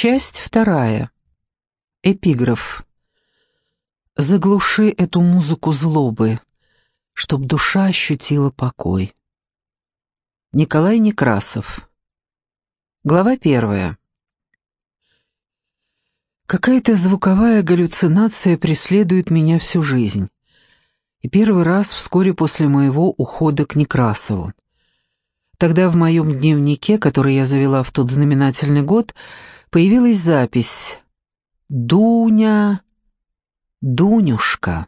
Часть вторая. Эпиграф. Заглуши эту музыку злобы, чтоб душа ощутила покой. Николай Некрасов. Глава первая. Какая-то звуковая галлюцинация преследует меня всю жизнь. И первый раз вскоре после моего ухода к Некрасову. Тогда в моем дневнике, который я завела в тот знаменательный год, появилась запись «Дуня, Дунюшка».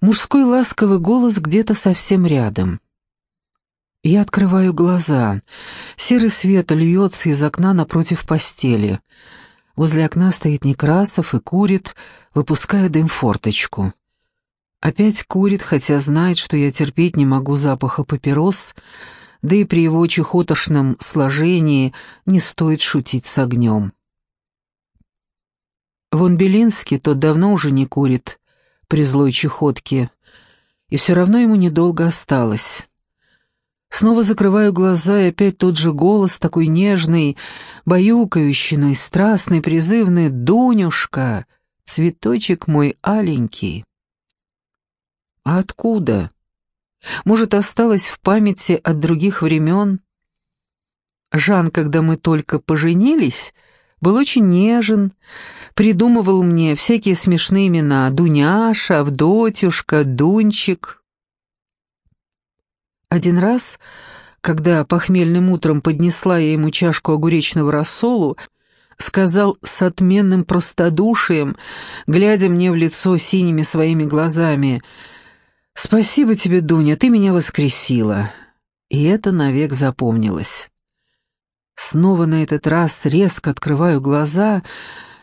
Мужской ласковый голос где-то совсем рядом. Я открываю глаза. Серый свет льется из окна напротив постели. Возле окна стоит Некрасов и курит, выпуская дым форточку. Опять курит, хотя знает, что я терпеть не могу запаха папирос, да и при его чехотошном сложении не стоит шутить с огнем. Вон Белинский, тот давно уже не курит при злой чехотке, и все равно ему недолго осталось. Снова закрываю глаза, и опять тот же голос, такой нежный, баюкающий, страстный, призывный «Дунюшка, цветочек мой аленький». А откуда? Может, осталось в памяти от других времен? Жан, когда мы только поженились, был очень нежен, придумывал мне всякие смешные имена Дуняша, Авдотюшка, Дунчик. Один раз, когда похмельным утром поднесла я ему чашку огуречного рассолу, сказал с отменным простодушием, глядя мне в лицо синими своими глазами — «Спасибо тебе, Дуня, ты меня воскресила». И это навек запомнилось. Снова на этот раз резко открываю глаза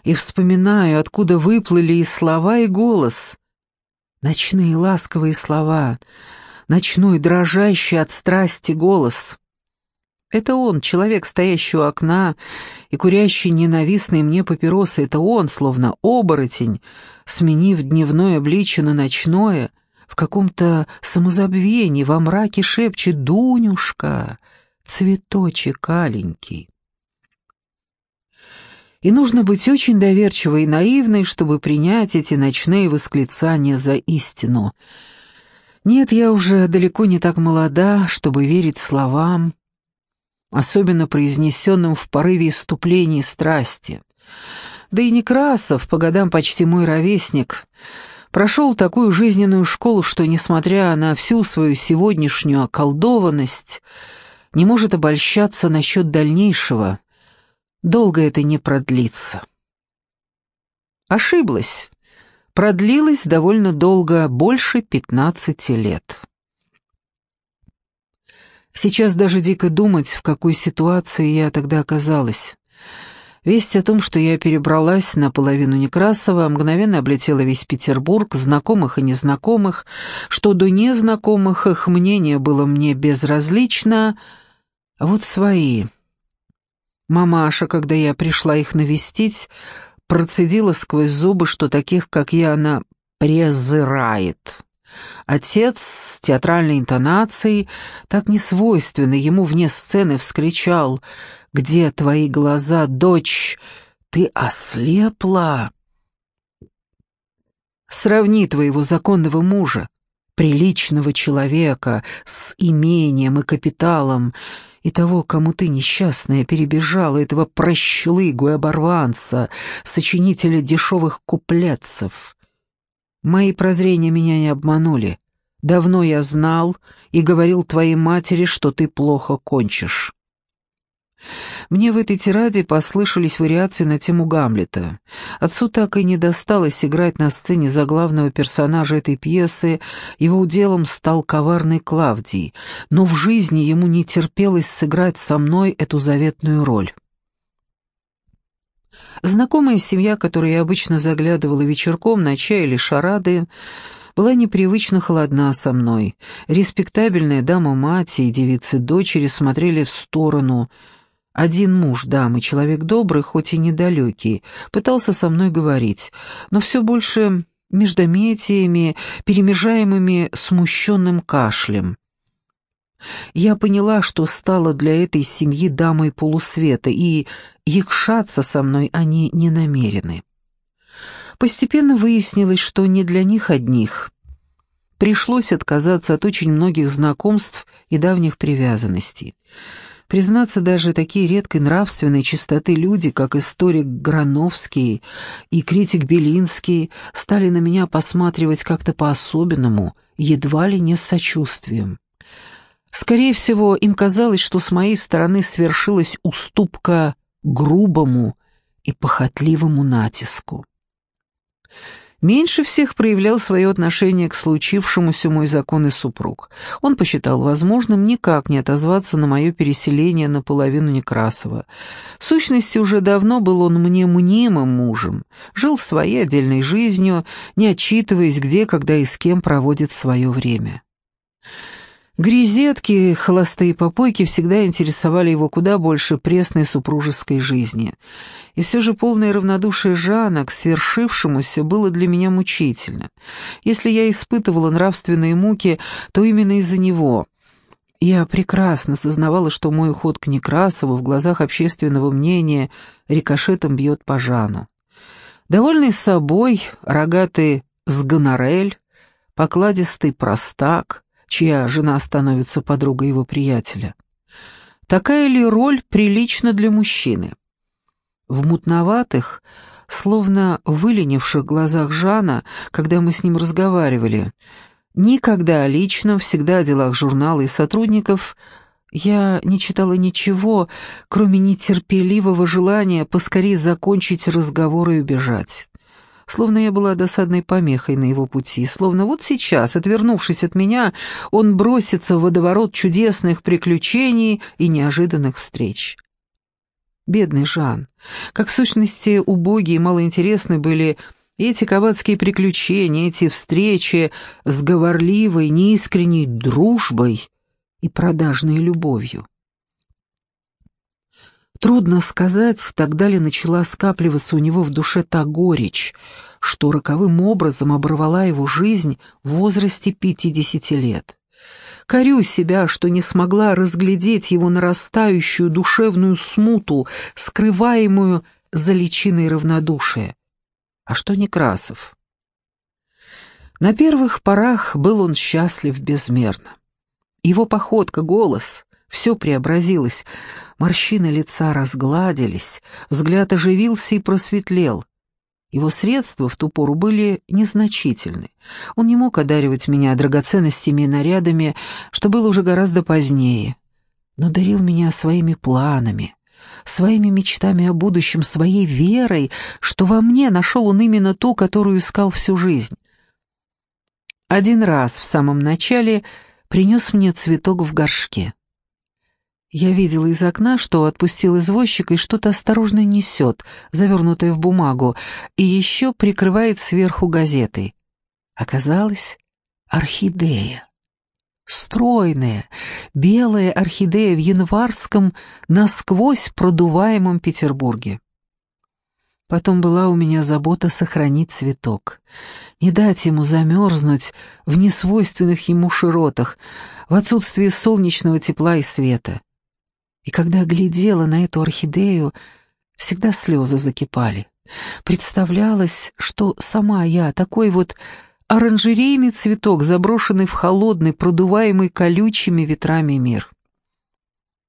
и вспоминаю, откуда выплыли и слова, и голос. Ночные ласковые слова, ночной дрожащий от страсти голос. Это он, человек, стоящий у окна и курящий ненавистные мне папиросы, это он, словно оборотень, сменив дневное обличье на ночное, в каком-то самозабвении во мраке шепчет «Дунюшка, цветочек аленький». И нужно быть очень доверчивой и наивной, чтобы принять эти ночные восклицания за истину. Нет, я уже далеко не так молода, чтобы верить словам, особенно произнесенным в порыве иступления страсти. Да и Некрасов, по годам почти мой ровесник, прошел такую жизненную школу, что, несмотря на всю свою сегодняшнюю околдованность, не может обольщаться насчет дальнейшего. Долго это не продлится. Ошиблась. Продлилось довольно долго, больше пятнадцати лет. Сейчас даже дико думать, в какой ситуации я тогда оказалась. Весть о том, что я перебралась на половину Некрасова, мгновенно облетела весь Петербург, знакомых и незнакомых, что до незнакомых их мнение было мне безразлично, а вот свои. Мамаша, когда я пришла их навестить, процедила сквозь зубы, что таких, как я, она презирает. Отец с театральной интонацией, так несвойственной ему вне сцены, вскричал — где твои глаза, дочь? Ты ослепла. Сравни твоего законного мужа, приличного человека, с имением и капиталом, и того, кому ты, несчастная, перебежала, этого прощелыгу и оборванца, сочинителя дешевых куплетцев. Мои прозрения меня не обманули. Давно я знал и говорил твоей матери, что ты плохо кончишь. Мне в этой тираде послышались вариации на тему Гамлета. Отцу так и не досталось играть на сцене за главного персонажа этой пьесы, его уделом стал коварный Клавдий, но в жизни ему не терпелось сыграть со мной эту заветную роль. Знакомая семья, которой я обычно заглядывала вечерком на чай или шарады, была непривычно холодна со мной. Респектабельная дама-мать и девицы-дочери смотрели в сторону — один муж дамы, человек добрый, хоть и недалекий, пытался со мной говорить, но все больше междометиями, перемежаемыми смущенным кашлем. Я поняла, что стала для этой семьи дамой полусвета, и якшаться со мной они не намерены. Постепенно выяснилось, что не для них одних. Пришлось отказаться от очень многих знакомств и давних привязанностей. Признаться, даже такие редкой нравственной чистоты люди, как историк Грановский и критик Белинский, стали на меня посматривать как-то по-особенному, едва ли не с сочувствием. Скорее всего, им казалось, что с моей стороны свершилась уступка грубому и похотливому натиску. Меньше всех проявлял свое отношение к случившемуся мой законный супруг. Он посчитал возможным никак не отозваться на мое переселение наполовину Некрасова. В сущности, уже давно был он мне мнимым мужем, жил своей отдельной жизнью, не отчитываясь, где, когда и с кем проводит свое время. Грезетки, холостые попойки всегда интересовали его куда больше пресной супружеской жизни. И все же полное равнодушие Жана к свершившемуся было для меня мучительно. Если я испытывала нравственные муки, то именно из-за него. Я прекрасно сознавала, что мой уход к Некрасову в глазах общественного мнения рикошетом бьет по Жану. Довольный собой, рогатый сгонорель, покладистый простак — чья жена становится подругой его приятеля. Такая ли роль прилична для мужчины? В мутноватых, словно выленивших глазах Жана, когда мы с ним разговаривали, никогда о личном, всегда о делах журнала и сотрудников, я не читала ничего, кроме нетерпеливого желания поскорее закончить разговор и убежать словно я была досадной помехой на его пути, словно вот сейчас, отвернувшись от меня, он бросится в водоворот чудесных приключений и неожиданных встреч. Бедный Жан, как в сущности убогие и малоинтересны были эти кабацкие приключения, эти встречи с говорливой, неискренней дружбой и продажной любовью. Трудно сказать, тогда ли начала скапливаться у него в душе та горечь, что роковым образом оборвала его жизнь в возрасте пятидесяти лет. Корю себя, что не смогла разглядеть его нарастающую душевную смуту, скрываемую за личиной равнодушия. А что Некрасов? На первых порах был он счастлив безмерно. Его походка, голос — все преобразилось, морщины лица разгладились, взгляд оживился и просветлел. Его средства в ту пору были незначительны. Он не мог одаривать меня драгоценностями и нарядами, что было уже гораздо позднее, но дарил меня своими планами, своими мечтами о будущем, своей верой, что во мне нашел он именно ту, которую искал всю жизнь. Один раз в самом начале принес мне цветок в горшке. Я видела из окна, что отпустил извозчик и что-то осторожно несет, завернутое в бумагу, и еще прикрывает сверху газетой. Оказалось, орхидея. Стройная, белая орхидея в январском, насквозь продуваемом Петербурге. Потом была у меня забота сохранить цветок, не дать ему замерзнуть в несвойственных ему широтах, в отсутствии солнечного тепла и света. И когда глядела на эту орхидею, всегда слезы закипали. Представлялось, что сама я, такой вот оранжерейный цветок, заброшенный в холодный, продуваемый колючими ветрами мир.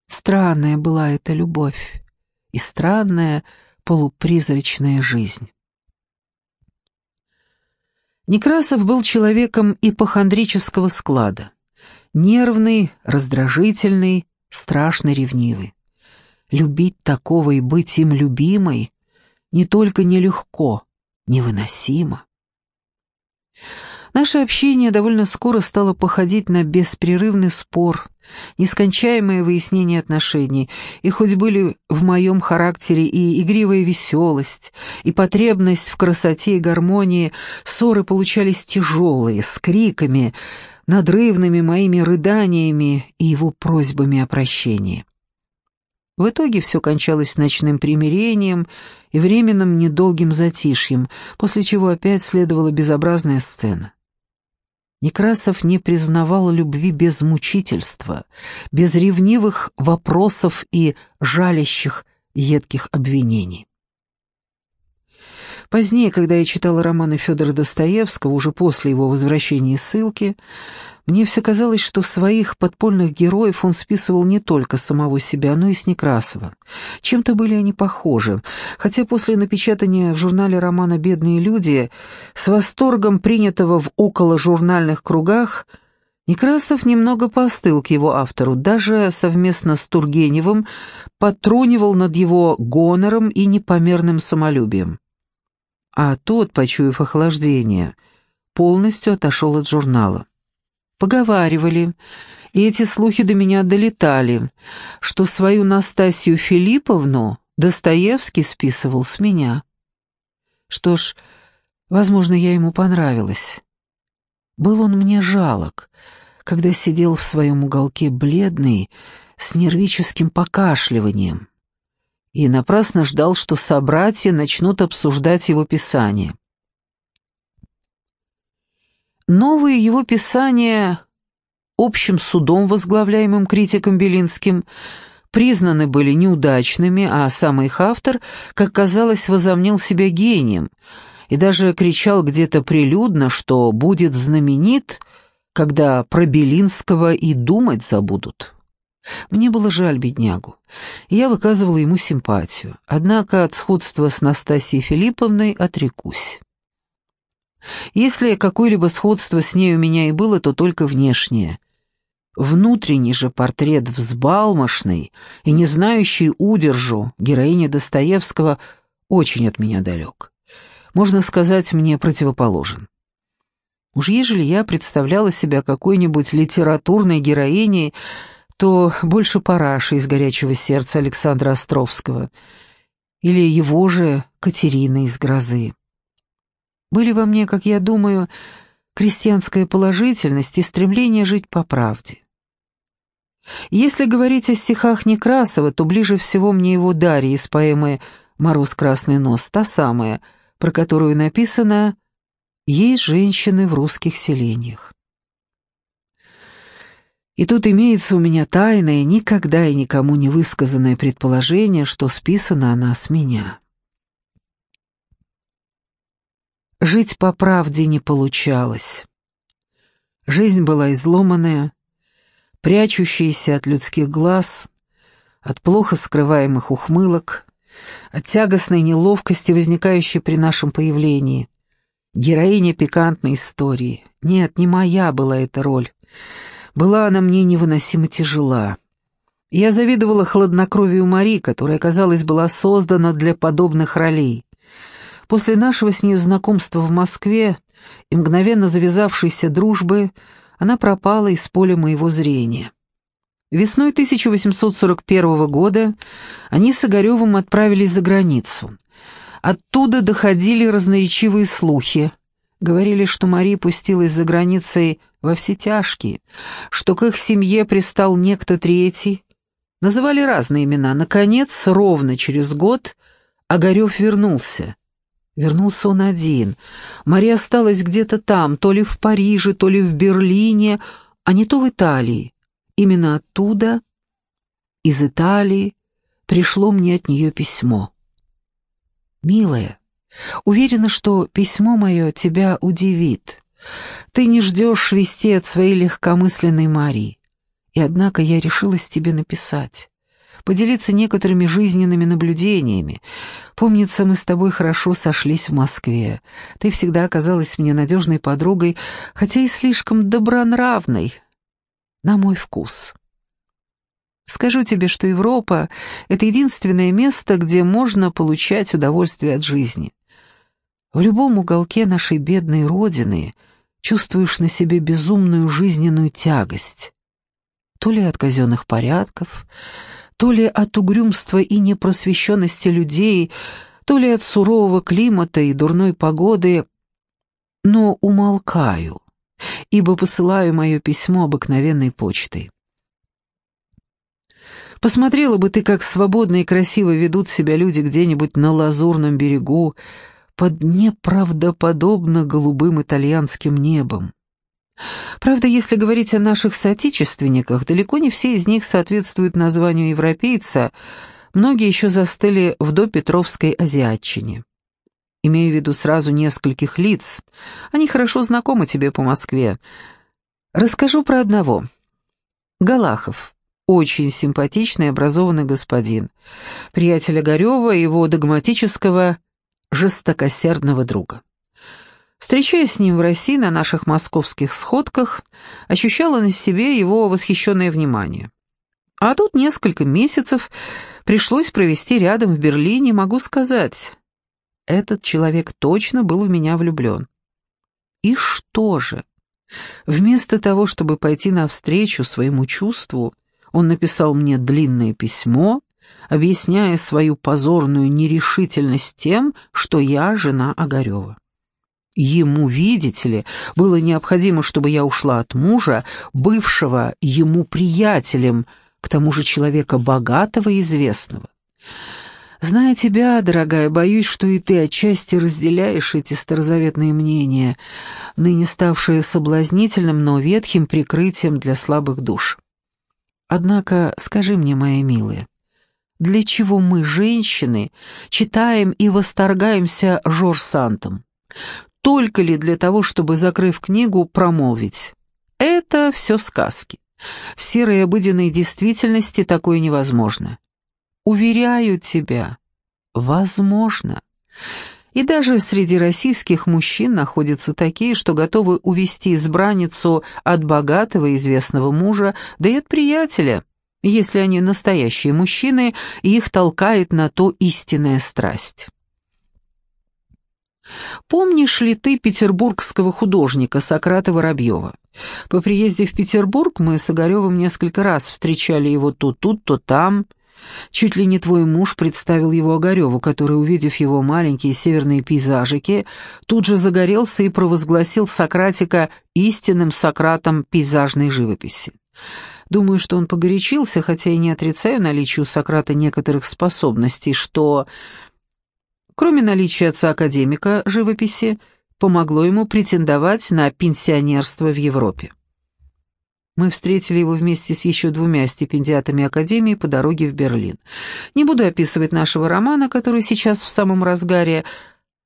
Странная была эта любовь и странная полупризрачная жизнь. Некрасов был человеком ипохондрического склада. Нервный, раздражительный, страшно ревнивы. Любить такого и быть им любимой не только нелегко, невыносимо. Наше общение довольно скоро стало походить на беспрерывный спор, нескончаемое выяснение отношений, и хоть были в моем характере и игривая веселость, и потребность в красоте и гармонии, ссоры получались тяжелые, с криками, надрывными моими рыданиями и его просьбами о прощении. В итоге все кончалось ночным примирением и временным недолгим затишьем, после чего опять следовала безобразная сцена. Некрасов не признавал любви без мучительства, без ревнивых вопросов и жалящих едких обвинений. Позднее, когда я читала романы Федора Достоевского, уже после его возвращения из ссылки, мне все казалось, что своих подпольных героев он списывал не только самого себя, но и с Некрасова. Чем-то были они похожи, хотя после напечатания в журнале романа «Бедные люди» с восторгом принятого в околожурнальных кругах Некрасов немного поостыл к его автору, даже совместно с Тургеневым потронивал над его гонором и непомерным самолюбием. А тот, почуяв охлаждение, полностью отошел от журнала. Поговаривали, и эти слухи до меня долетали, что свою Настасью Филипповну Достоевский списывал с меня. Что ж, возможно, я ему понравилась. Был он мне жалок, когда сидел в своем уголке бледный, с нервическим покашливанием, и напрасно ждал, что собратья начнут обсуждать его писание. Новые его писания общим судом, возглавляемым критиком Белинским, признаны были неудачными, а сам их автор, как казалось, возомнил себя гением и даже кричал где-то прилюдно, что будет знаменит, когда про Белинского и думать забудут. Мне было жаль беднягу, я выказывала ему симпатию, однако от сходства с Настасьей Филипповной отрекусь. Если какое-либо сходство с ней у меня и было, то только внешнее. Внутренний же портрет взбалмошный и не знающий удержу героини Достоевского очень от меня далек. Можно сказать, мне противоположен. Уж ежели я представляла себя какой-нибудь литературной героиней, то больше параши из «Горячего сердца» Александра Островского или его же Катерины из «Грозы». Были во мне, как я думаю, крестьянская положительность и стремление жить по правде. Если говорить о стихах Некрасова, то ближе всего мне его Дарья из поэмы «Мороз красный нос», та самая, про которую написано «Есть женщины в русских селениях». И тут имеется у меня тайное, никогда и никому не высказанное предположение, что списана она с меня. Жить по правде не получалось. Жизнь была изломанная, прячущаяся от людских глаз, от плохо скрываемых ухмылок, от тягостной неловкости, возникающей при нашем появлении. Героиня пикантной истории. Нет, не моя была эта роль. Была она мне невыносимо тяжела. Я завидовала хладнокровию Мари, которая, казалось, была создана для подобных ролей. После нашего с ней знакомства в Москве и мгновенно завязавшейся дружбы она пропала из поля моего зрения. Весной 1841 года они с Огаревым отправились за границу. Оттуда доходили разноречивые слухи. Говорили, что Мария пустилась за границей во все тяжкие, что к их семье пристал некто третий. Называли разные имена. Наконец, ровно через год, Огарев вернулся. Вернулся он один. Мария осталась где-то там, то ли в Париже, то ли в Берлине, а не то в Италии. Именно оттуда, из Италии, пришло мне от нее письмо. «Милая, уверена, что письмо мое тебя удивит. Ты не ждешь вести от своей легкомысленной Марии. И однако я решилась тебе написать поделиться некоторыми жизненными наблюдениями. Помнится, мы с тобой хорошо сошлись в Москве. Ты всегда оказалась мне надежной подругой, хотя и слишком добронравной, на мой вкус. Скажу тебе, что Европа — это единственное место, где можно получать удовольствие от жизни. В любом уголке нашей бедной родины чувствуешь на себе безумную жизненную тягость. То ли от казенных порядков, то ли от угрюмства и непросвещенности людей, то ли от сурового климата и дурной погоды, но умолкаю, ибо посылаю мое письмо обыкновенной почтой. Посмотрела бы ты, как свободно и красиво ведут себя люди где-нибудь на лазурном берегу под неправдоподобно голубым итальянским небом. Правда, если говорить о наших соотечественниках, далеко не все из них соответствуют названию европейца, многие еще застыли в допетровской азиатчине. Имею в виду сразу нескольких лиц. Они хорошо знакомы тебе по Москве. Расскажу про одного. Галахов. Очень симпатичный образованный господин. Приятель Огарева и его догматического, жестокосердного друга. Встречаясь с ним в России на наших московских сходках, ощущала на себе его восхищенное внимание. А тут несколько месяцев пришлось провести рядом в Берлине, могу сказать, этот человек точно был в меня влюблен. И что же? Вместо того, чтобы пойти навстречу своему чувству, он написал мне длинное письмо, объясняя свою позорную нерешительность тем, что я жена Огарева. Ему, видите ли, было необходимо, чтобы я ушла от мужа, бывшего ему приятелем, к тому же человека богатого и известного. Зная тебя, дорогая, боюсь, что и ты отчасти разделяешь эти старозаветные мнения, ныне ставшие соблазнительным, но ветхим прикрытием для слабых душ. Однако скажи мне, моя милая, для чего мы, женщины, читаем и восторгаемся Жорж Сантом? Только ли для того, чтобы, закрыв книгу, промолвить? Это все сказки. В серой обыденной действительности такое невозможно. Уверяю тебя, возможно. И даже среди российских мужчин находятся такие, что готовы увести избранницу от богатого известного мужа, да и от приятеля, если они настоящие мужчины, их толкает на то истинная страсть. Помнишь ли ты петербургского художника Сократа Воробьева? По приезде в Петербург мы с Огаревым несколько раз встречали его то тут, то там, Чуть ли не твой муж представил его Огареву, который, увидев его маленькие северные пейзажики, тут же загорелся и провозгласил Сократика истинным Сократом пейзажной живописи. Думаю, что он погорячился, хотя и не отрицаю наличие у Сократа некоторых способностей, что, кроме наличия отца-академика живописи, помогло ему претендовать на пенсионерство в Европе. Мы встретили его вместе с еще двумя стипендиатами Академии по дороге в Берлин. Не буду описывать нашего романа, который сейчас в самом разгаре.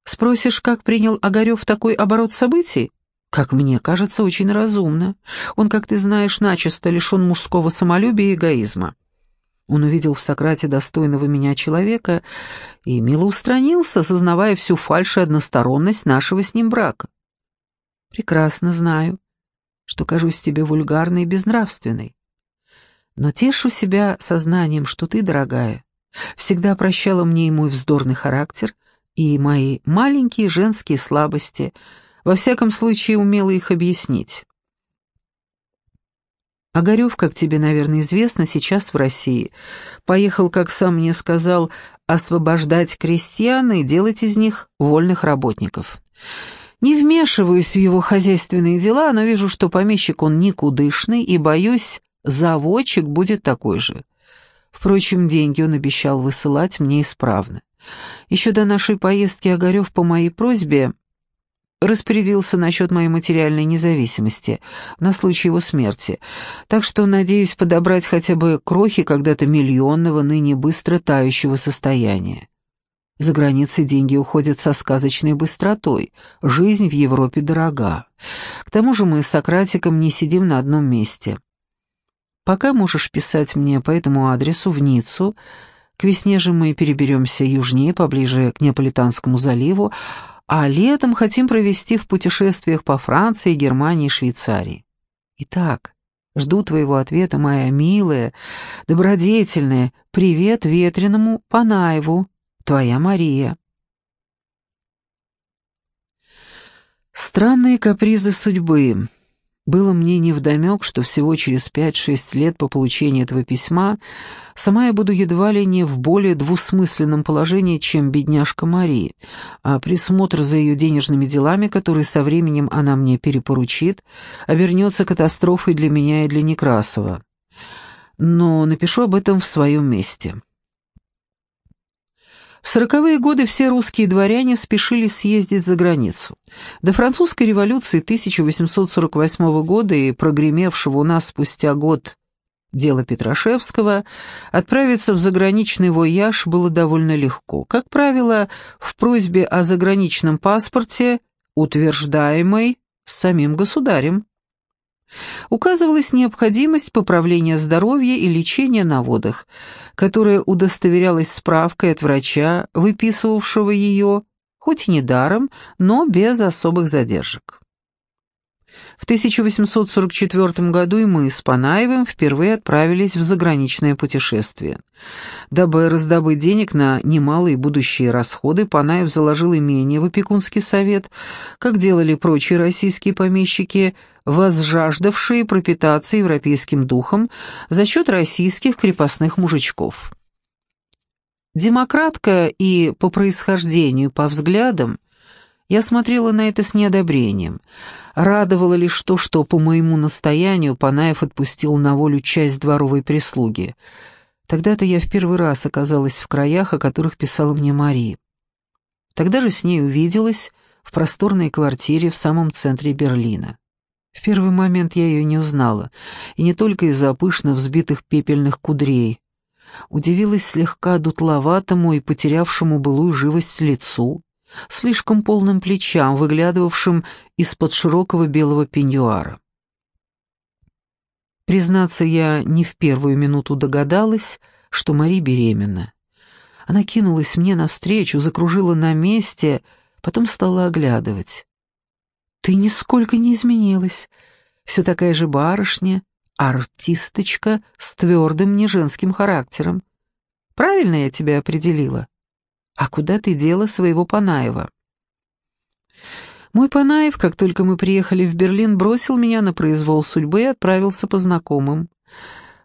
Спросишь, как принял Огарев такой оборот событий? Как мне кажется, очень разумно. Он, как ты знаешь, начисто лишен мужского самолюбия и эгоизма. Он увидел в Сократе достойного меня человека и мило устранился, сознавая всю фальшь и односторонность нашего с ним брака. Прекрасно знаю, что кажусь тебе вульгарной и безнравственной. Но тешу себя сознанием, что ты, дорогая, всегда прощала мне и мой вздорный характер, и мои маленькие женские слабости, во всяком случае умела их объяснить. Огарев, как тебе, наверное, известно, сейчас в России. Поехал, как сам мне сказал, освобождать крестьян и делать из них вольных работников. Не вмешиваюсь в его хозяйственные дела, но вижу, что помещик он никудышный, и, боюсь, заводчик будет такой же. Впрочем, деньги он обещал высылать мне исправно. Еще до нашей поездки Огарев по моей просьбе распорядился насчет моей материальной независимости на случай его смерти, так что надеюсь подобрать хотя бы крохи когда-то миллионного, ныне быстро тающего состояния. За границей деньги уходят со сказочной быстротой, жизнь в Европе дорога. К тому же мы с Сократиком не сидим на одном месте. Пока можешь писать мне по этому адресу в Ниццу, к весне же мы переберемся южнее, поближе к Неаполитанскому заливу, а летом хотим провести в путешествиях по Франции, Германии и Швейцарии. Итак, жду твоего ответа, моя милая, добродетельная, привет ветреному Панаеву, Твоя Мария. Странные капризы судьбы. Было мне невдомек, что всего через пять-шесть лет по получении этого письма сама я буду едва ли не в более двусмысленном положении, чем бедняжка Мария, а присмотр за ее денежными делами, который со временем она мне перепоручит, обернется катастрофой для меня и для Некрасова. Но напишу об этом в своем месте. В сороковые годы все русские дворяне спешили съездить за границу. До французской революции 1848 года и прогремевшего у нас спустя год дела Петрашевского, отправиться в заграничный вояж было довольно легко. Как правило, в просьбе о заграничном паспорте, утверждаемой самим государем указывалась необходимость поправления здоровья и лечения на водах, которая удостоверялась справкой от врача, выписывавшего ее, хоть и недаром, но без особых задержек. В 1844 году и мы с Панаевым впервые отправились в заграничное путешествие. Дабы раздобыть денег на немалые будущие расходы, Панаев заложил имение в опекунский совет, как делали прочие российские помещики, возжаждавшие пропитаться европейским духом за счет российских крепостных мужичков. Демократка и по происхождению, по взглядам, я смотрела на это с неодобрением. Радовало лишь то, что по моему настоянию Панаев отпустил на волю часть дворовой прислуги. Тогда-то я в первый раз оказалась в краях, о которых писала мне Мари. Тогда же с ней увиделась в просторной квартире в самом центре Берлина. В первый момент я ее не узнала, и не только из-за пышно взбитых пепельных кудрей. Удивилась слегка дутловатому и потерявшему былую живость лицу, слишком полным плечам, выглядывавшим из-под широкого белого пеньюара. Признаться, я не в первую минуту догадалась, что Мари беременна. Она кинулась мне навстречу, закружила на месте, потом стала оглядывать. «Ты нисколько не изменилась. Все такая же барышня, артисточка с твердым неженским характером. Правильно я тебя определила?» «А куда ты дела своего Панаева?» Мой Панаев, как только мы приехали в Берлин, бросил меня на произвол судьбы и отправился по знакомым.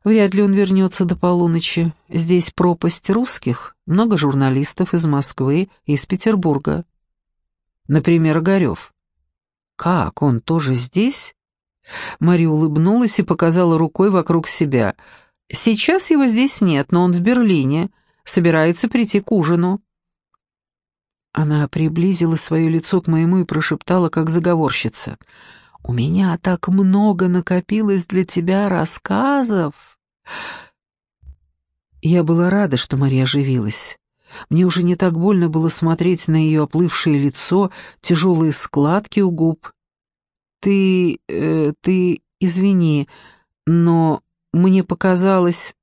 Вряд ли он вернется до полуночи. Здесь пропасть русских, много журналистов из Москвы и из Петербурга. Например, Огарев. «Как, он тоже здесь?» Мария улыбнулась и показала рукой вокруг себя. «Сейчас его здесь нет, но он в Берлине. Собирается прийти к ужину». Она приблизила свое лицо к моему и прошептала, как заговорщица. «У меня так много накопилось для тебя рассказов!» Я была рада, что Мария оживилась. Мне уже не так больно было смотреть на ее оплывшее лицо, тяжелые складки у губ. «Ты... Э, ты... извини, но мне показалось...»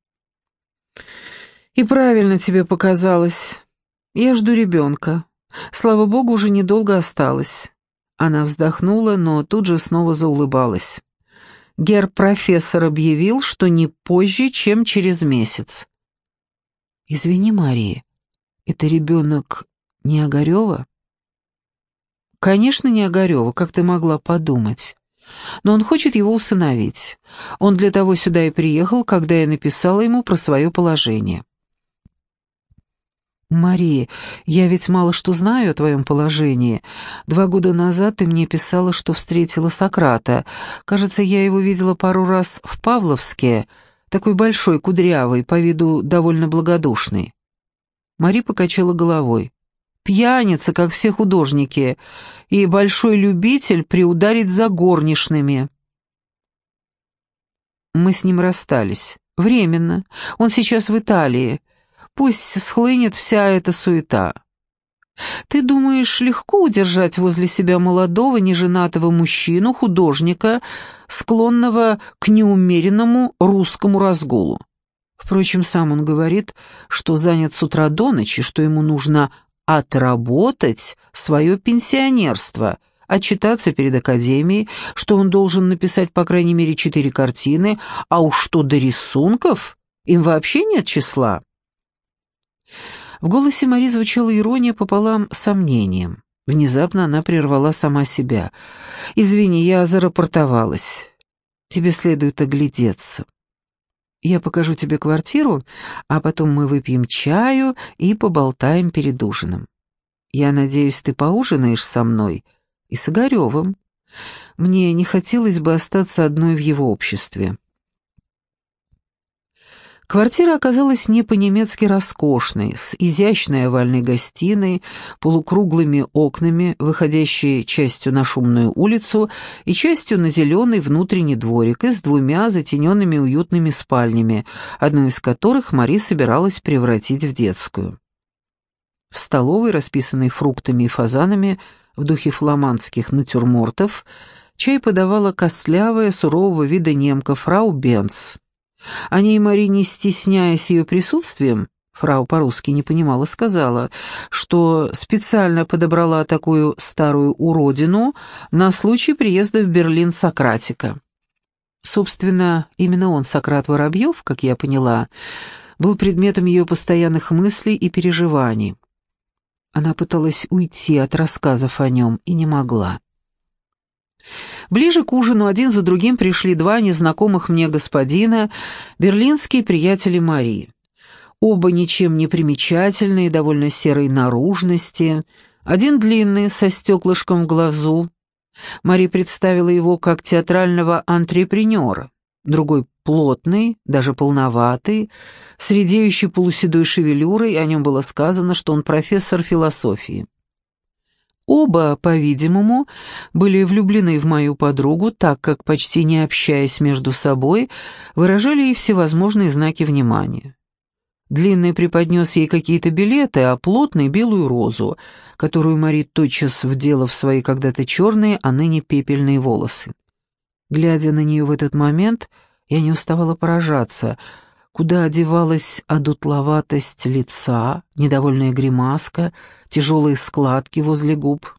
«И правильно тебе показалось. Я жду ребенка. Слава богу, уже недолго осталось. Она вздохнула, но тут же снова заулыбалась. Гер-профессор объявил, что не позже, чем через месяц. «Извини, Мария, это ребенок не Огарева?» «Конечно, не Огарева, как ты могла подумать. Но он хочет его усыновить. Он для того сюда и приехал, когда я написала ему про свое положение». «Мария, я ведь мало что знаю о твоем положении. Два года назад ты мне писала, что встретила Сократа. Кажется, я его видела пару раз в Павловске, такой большой, кудрявый, по виду довольно благодушный». Мари покачала головой. «Пьяница, как все художники, и большой любитель приударить за горничными». Мы с ним расстались. Временно. Он сейчас в Италии. Пусть схлынет вся эта суета. Ты думаешь, легко удержать возле себя молодого, неженатого мужчину, художника, склонного к неумеренному русскому разгулу? Впрочем, сам он говорит, что занят с утра до ночи, что ему нужно отработать свое пенсионерство, отчитаться перед академией, что он должен написать по крайней мере четыре картины, а уж что до рисунков, им вообще нет числа. В голосе Мари звучала ирония пополам сомнением. Внезапно она прервала сама себя. «Извини, я зарапортовалась. Тебе следует оглядеться. Я покажу тебе квартиру, а потом мы выпьем чаю и поболтаем перед ужином. Я надеюсь, ты поужинаешь со мной и с Огаревым. Мне не хотелось бы остаться одной в его обществе». Квартира оказалась не по-немецки роскошной, с изящной овальной гостиной, полукруглыми окнами, выходящей частью на шумную улицу и частью на зеленый внутренний дворик, и с двумя затененными уютными спальнями, одну из которых Мари собиралась превратить в детскую. В столовой, расписанной фруктами и фазанами, в духе фламандских натюрмортов, чай подавала костлявая, сурового вида немка фрау Бенц. О ней Мари, не стесняясь ее присутствием, фрау по-русски не понимала, сказала, что специально подобрала такую старую уродину на случай приезда в Берлин Сократика. Собственно, именно он, Сократ Воробьев, как я поняла, был предметом ее постоянных мыслей и переживаний. Она пыталась уйти от рассказов о нем и не могла. Ближе к ужину один за другим пришли два незнакомых мне господина, берлинские приятели Марии. Оба ничем не примечательные, довольно серой наружности, один длинный, со стеклышком в глазу. Мари представила его как театрального антрепренера другой плотный, даже полноватый, с редеющей полуседой шевелюрой, о нем было сказано, что он профессор философии. Оба, по-видимому, были влюблены в мою подругу, так как, почти не общаясь между собой, выражали ей всевозможные знаки внимания. Длинный преподнес ей какие-то билеты, а плотный — белую розу, которую Мари тотчас вдела в свои когда-то черные, а ныне пепельные волосы. Глядя на нее в этот момент, я не уставала поражаться, куда одевалась одутловатость лица, недовольная гримаска, тяжелые складки возле губ.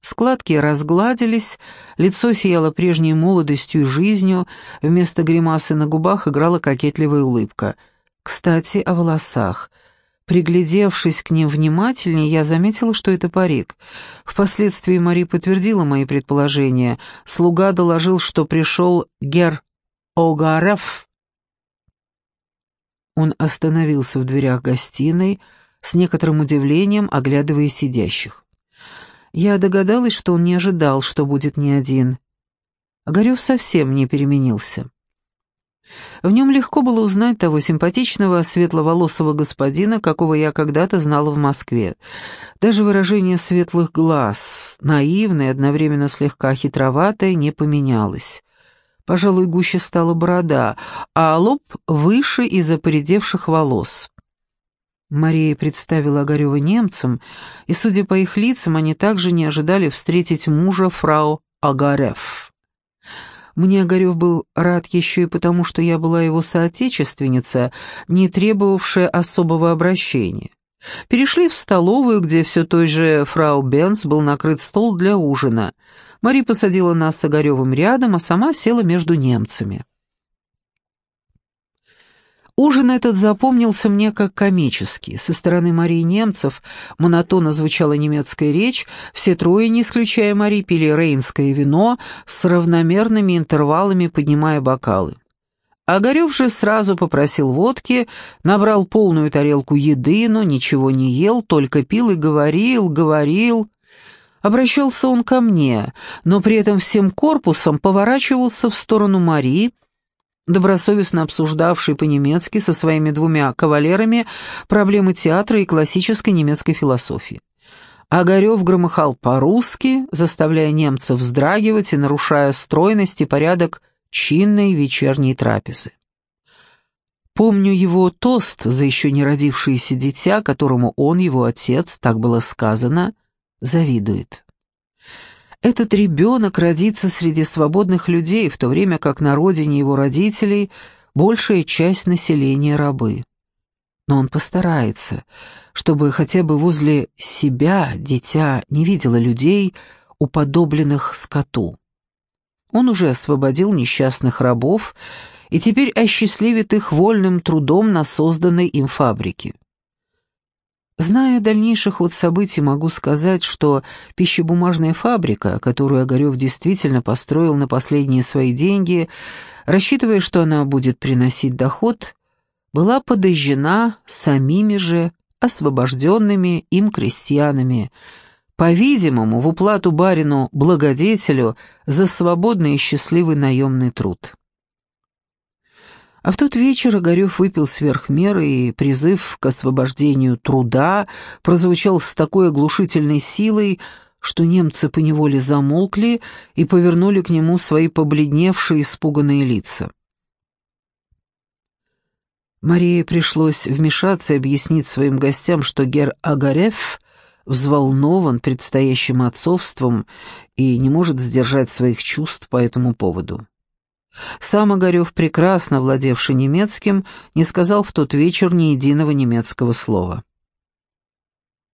Складки разгладились, лицо сияло прежней молодостью и жизнью, вместо гримасы на губах играла кокетливая улыбка. Кстати, о волосах — Приглядевшись к ним внимательнее, я заметила, что это парик. Впоследствии Мари подтвердила мои предположения. Слуга доложил, что пришел гер Огарев. Он остановился в дверях гостиной, с некоторым удивлением оглядывая сидящих. Я догадалась, что он не ожидал, что будет не один. Огарев совсем не переменился. В нем легко было узнать того симпатичного светловолосого господина, какого я когда-то знала в Москве. Даже выражение светлых глаз, наивное одновременно слегка хитроватое, не поменялось. Пожалуй, гуще стала борода, а лоб выше из-за поредевших волос. Мария представила Огарева немцам, и, судя по их лицам, они также не ожидали встретить мужа фрау Агарев. Мне Огарев был рад еще и потому, что я была его соотечественница, не требовавшая особого обращения. Перешли в столовую, где все той же фрау Бенц был накрыт стол для ужина. Мари посадила нас с Огаревым рядом, а сама села между немцами. Ужин этот запомнился мне как комический. Со стороны Марии немцев монотонно звучала немецкая речь, все трое, не исключая Мари, пили рейнское вино с равномерными интервалами, поднимая бокалы. Огарев же сразу попросил водки, набрал полную тарелку еды, но ничего не ел, только пил и говорил, говорил. Обращался он ко мне, но при этом всем корпусом поворачивался в сторону Марии, добросовестно обсуждавший по-немецки со своими двумя кавалерами проблемы театра и классической немецкой философии. Огарев громыхал по-русски, заставляя немцев вздрагивать и нарушая стройность и порядок чинной вечерней трапезы. Помню его тост за еще не родившееся дитя, которому он, его отец, так было сказано, завидует. Этот ребенок родится среди свободных людей, в то время как на родине его родителей большая часть населения рабы. Но он постарается, чтобы хотя бы возле себя дитя не видело людей, уподобленных скоту. Он уже освободил несчастных рабов и теперь осчастливит их вольным трудом на созданной им фабрике. Зная дальнейший ход событий, могу сказать, что пищебумажная фабрика, которую Огарев действительно построил на последние свои деньги, рассчитывая, что она будет приносить доход, была подожжена самими же освобожденными им крестьянами, по-видимому, в уплату барину-благодетелю за свободный и счастливый наемный труд. А в тот вечер Огарев выпил сверх меры, и призыв к освобождению труда прозвучал с такой оглушительной силой, что немцы поневоле замолкли и повернули к нему свои побледневшие, испуганные лица. Марии пришлось вмешаться и объяснить своим гостям, что гер Агарев взволнован предстоящим отцовством и не может сдержать своих чувств по этому поводу. Сам Огарев, прекрасно владевший немецким, не сказал в тот вечер ни единого немецкого слова.